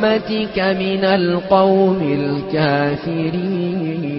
برحمتك من القوم الكافرين.